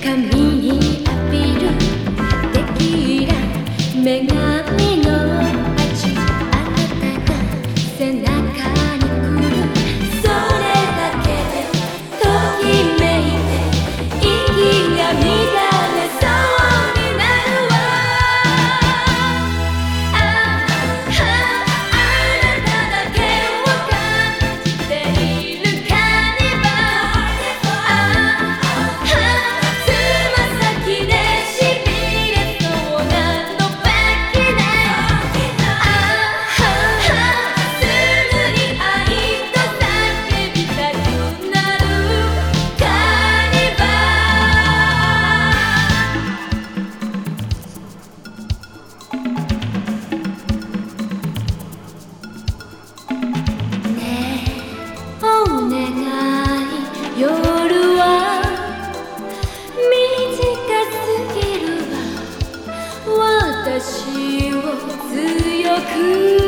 できらめがみの味あなたがせなかにくる。それだけでときめいて息が乱れく